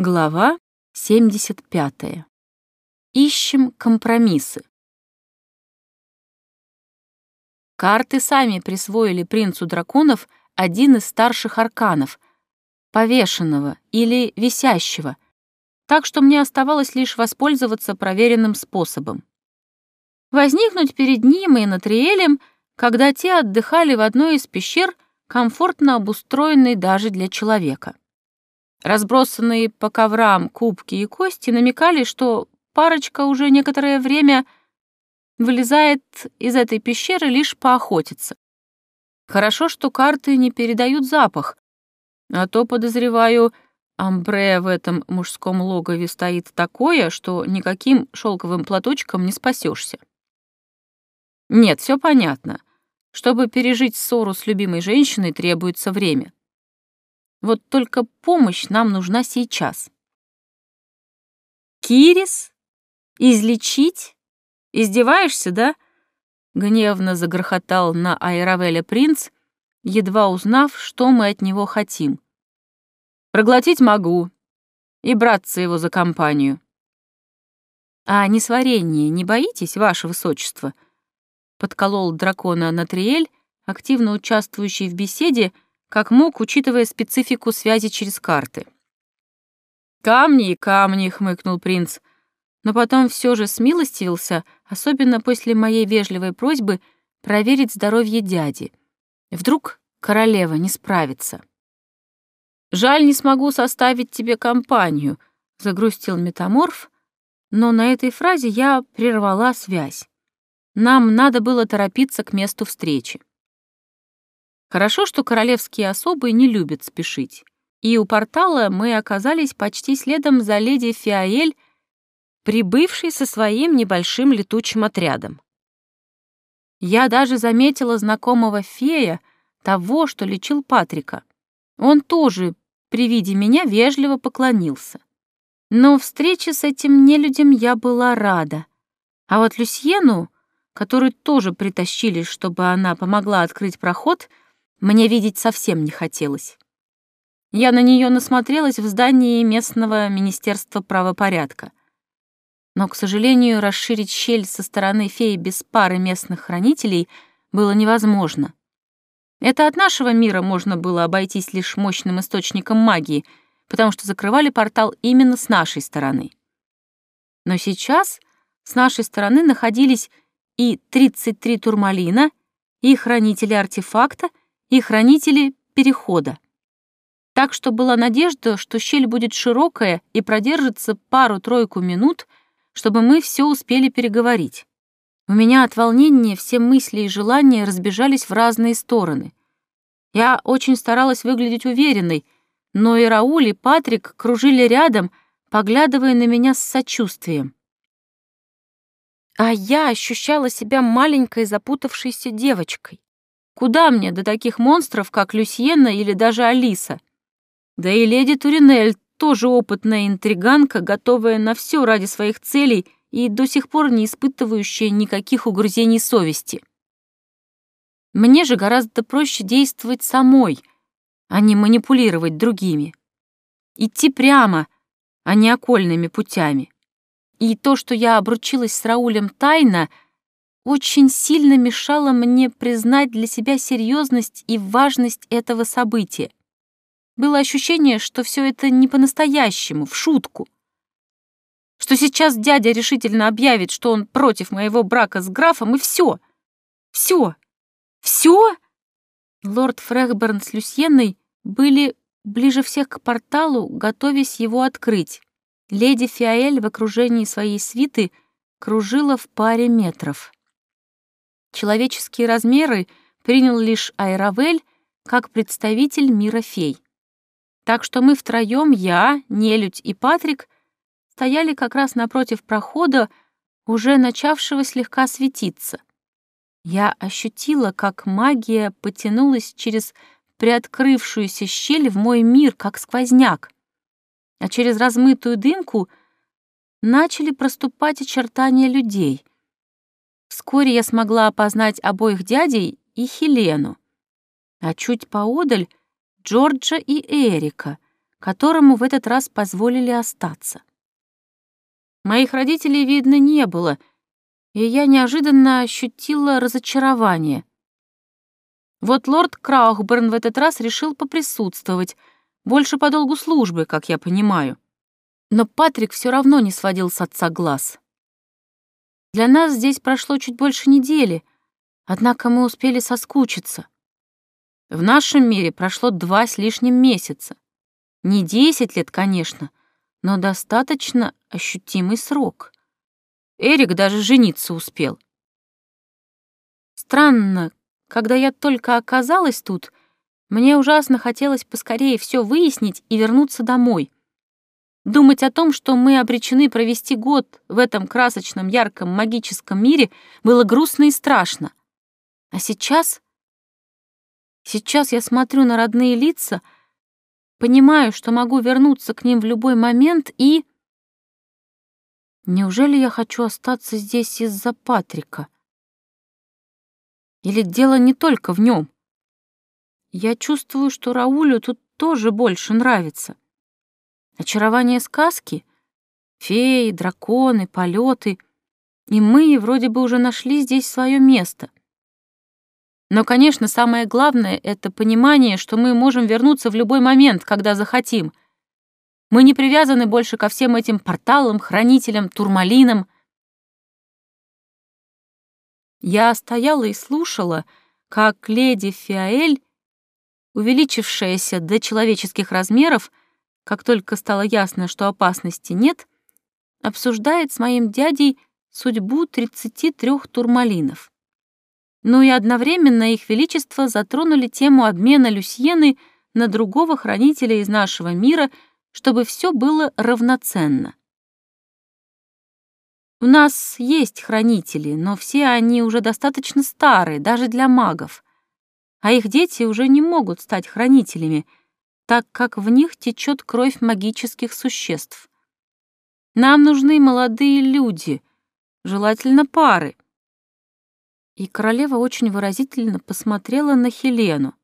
Глава 75. Ищем компромиссы. Карты сами присвоили принцу драконов один из старших арканов, повешенного или висящего, так что мне оставалось лишь воспользоваться проверенным способом. Возникнуть перед ним и Натриэлем, когда те отдыхали в одной из пещер, комфортно обустроенной даже для человека. Разбросанные по коврам кубки и кости намекали, что парочка уже некоторое время вылезает из этой пещеры лишь поохотиться. Хорошо, что карты не передают запах, а то, подозреваю, амбре в этом мужском логове стоит такое, что никаким шелковым платочком не спасешься. Нет, все понятно. Чтобы пережить ссору с любимой женщиной, требуется время. Вот только помощь нам нужна сейчас. Кирис? Излечить? Издеваешься, да? Гневно загрохотал на Айравеля принц, едва узнав, что мы от него хотим. Проглотить могу. И браться его за компанию. А несварение не боитесь, ваше высочество? Подколол дракона Натриэль, активно участвующий в беседе, как мог, учитывая специфику связи через карты. «Камни и камни», — хмыкнул принц, но потом все же смилостивился, особенно после моей вежливой просьбы проверить здоровье дяди. Вдруг королева не справится. «Жаль, не смогу составить тебе компанию», — загрустил метаморф, но на этой фразе я прервала связь. Нам надо было торопиться к месту встречи. Хорошо, что королевские особы не любят спешить. И у портала мы оказались почти следом за леди Фиаэль, прибывшей со своим небольшим летучим отрядом. Я даже заметила знакомого фея, того, что лечил Патрика. Он тоже при виде меня вежливо поклонился. Но встрече с этим нелюдем я была рада. А вот Люсьену, которую тоже притащили, чтобы она помогла открыть проход — мне видеть совсем не хотелось. Я на нее насмотрелась в здании местного Министерства правопорядка. Но, к сожалению, расширить щель со стороны феи без пары местных хранителей было невозможно. Это от нашего мира можно было обойтись лишь мощным источником магии, потому что закрывали портал именно с нашей стороны. Но сейчас с нашей стороны находились и 33 турмалина, и хранители артефакта, и хранители перехода. Так что была надежда, что щель будет широкая и продержится пару-тройку минут, чтобы мы все успели переговорить. У меня от волнения все мысли и желания разбежались в разные стороны. Я очень старалась выглядеть уверенной, но и Рауль, и Патрик кружили рядом, поглядывая на меня с сочувствием. А я ощущала себя маленькой запутавшейся девочкой. Куда мне до таких монстров, как Люсьена или даже Алиса? Да и леди Туринель тоже опытная интриганка, готовая на все ради своих целей и до сих пор не испытывающая никаких угрызений совести. Мне же гораздо проще действовать самой, а не манипулировать другими. Идти прямо, а не окольными путями. И то, что я обручилась с Раулем тайно — очень сильно мешало мне признать для себя серьезность и важность этого события. Было ощущение, что все это не по-настоящему, в шутку. Что сейчас дядя решительно объявит, что он против моего брака с графом, и все. Все. Все? Лорд Фрехберн с Люсьенной были ближе всех к порталу, готовясь его открыть. Леди Фиаэль в окружении своей свиты кружила в паре метров. Человеческие размеры принял лишь Айравель как представитель мира фей. Так что мы втроем, я, Нелюдь и Патрик, стояли как раз напротив прохода, уже начавшего слегка светиться. Я ощутила, как магия потянулась через приоткрывшуюся щель в мой мир, как сквозняк, а через размытую дымку начали проступать очертания людей. Вскоре я смогла опознать обоих дядей и Хелену, а чуть поодаль — Джорджа и Эрика, которому в этот раз позволили остаться. Моих родителей видно не было, и я неожиданно ощутила разочарование. Вот лорд Краухберн в этот раз решил поприсутствовать, больше по долгу службы, как я понимаю. Но Патрик все равно не сводил с отца глаз. Для нас здесь прошло чуть больше недели, однако мы успели соскучиться. В нашем мире прошло два с лишним месяца. Не десять лет, конечно, но достаточно ощутимый срок. Эрик даже жениться успел. Странно, когда я только оказалась тут, мне ужасно хотелось поскорее все выяснить и вернуться домой. Думать о том, что мы обречены провести год в этом красочном, ярком, магическом мире, было грустно и страшно. А сейчас... Сейчас я смотрю на родные лица, понимаю, что могу вернуться к ним в любой момент и... Неужели я хочу остаться здесь из-за Патрика? Или дело не только в нем? Я чувствую, что Раулю тут тоже больше нравится. Очарование сказки, феи, драконы, полеты, и мы вроде бы уже нашли здесь свое место. Но, конечно, самое главное — это понимание, что мы можем вернуться в любой момент, когда захотим. Мы не привязаны больше ко всем этим порталам, хранителям, турмалинам. Я стояла и слушала, как леди Фиаэль, увеличившаяся до человеческих размеров, как только стало ясно, что опасности нет, обсуждает с моим дядей судьбу 33 турмалинов. Ну и одновременно их величество затронули тему обмена Люсьены на другого хранителя из нашего мира, чтобы все было равноценно. У нас есть хранители, но все они уже достаточно старые, даже для магов. А их дети уже не могут стать хранителями — так как в них течет кровь магических существ. Нам нужны молодые люди, желательно пары. И королева очень выразительно посмотрела на Хелену.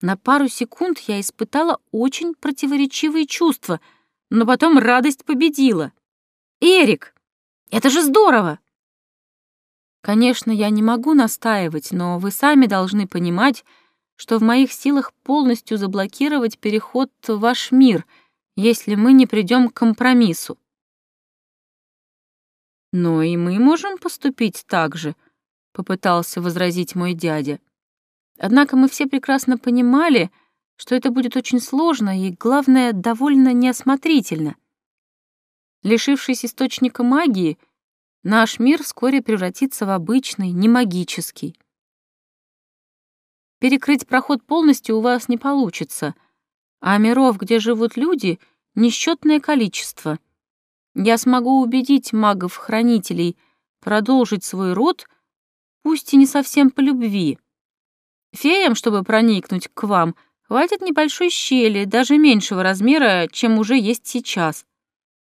На пару секунд я испытала очень противоречивые чувства, но потом радость победила. «Эрик, это же здорово!» Конечно, я не могу настаивать, но вы сами должны понимать, что в моих силах полностью заблокировать переход в ваш мир, если мы не придем к компромиссу. Но и мы можем поступить так же, попытался возразить мой дядя. Однако мы все прекрасно понимали, что это будет очень сложно и, главное, довольно неосмотрительно. Лишившись источника магии, наш мир вскоре превратится в обычный, немагический. Перекрыть проход полностью у вас не получится, а миров, где живут люди, несчетное количество. Я смогу убедить магов-хранителей продолжить свой род, пусть и не совсем по любви. Феям, чтобы проникнуть к вам, хватит небольшой щели, даже меньшего размера, чем уже есть сейчас.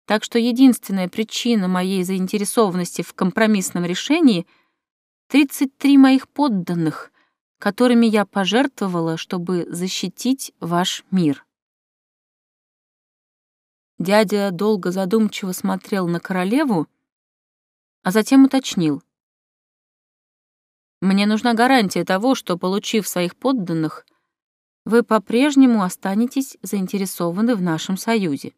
Так что единственная причина моей заинтересованности в компромиссном решении — 33 моих подданных, которыми я пожертвовала, чтобы защитить ваш мир. Дядя долго задумчиво смотрел на королеву, а затем уточнил. «Мне нужна гарантия того, что, получив своих подданных, вы по-прежнему останетесь заинтересованы в нашем союзе».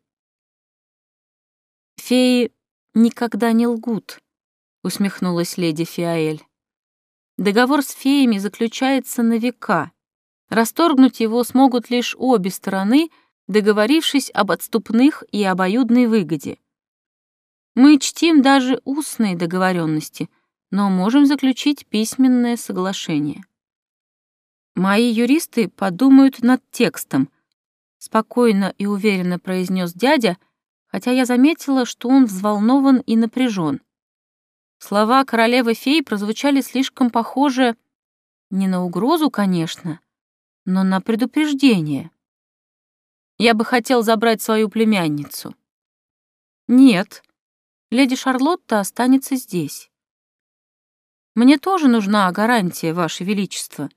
«Феи никогда не лгут», — усмехнулась леди Фиаэль. Договор с феями заключается на века. Расторгнуть его смогут лишь обе стороны, договорившись об отступных и обоюдной выгоде. Мы чтим даже устные договоренности, но можем заключить письменное соглашение. Мои юристы подумают над текстом, спокойно и уверенно произнес дядя, хотя я заметила, что он взволнован и напряжен. Слова королевы-фей прозвучали слишком похоже не на угрозу, конечно, но на предупреждение. Я бы хотел забрать свою племянницу. Нет, леди Шарлотта останется здесь. Мне тоже нужна гарантия, Ваше Величество.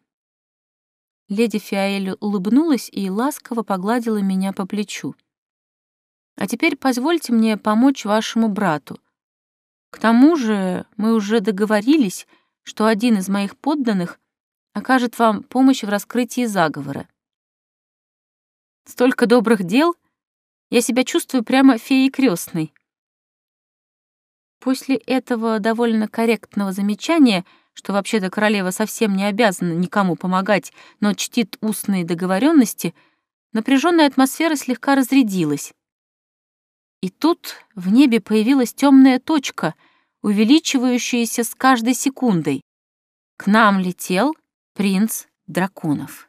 Леди Фиаэль улыбнулась и ласково погладила меня по плечу. «А теперь позвольте мне помочь вашему брату. К тому же мы уже договорились, что один из моих подданных окажет вам помощь в раскрытии заговора. Столько добрых дел, я себя чувствую прямо феей крестной. После этого довольно корректного замечания, что вообще-то королева совсем не обязана никому помогать, но чтит устные договоренности, напряженная атмосфера слегка разрядилась. И тут в небе появилась темная точка, увеличивающаяся с каждой секундой. К нам летел принц драконов.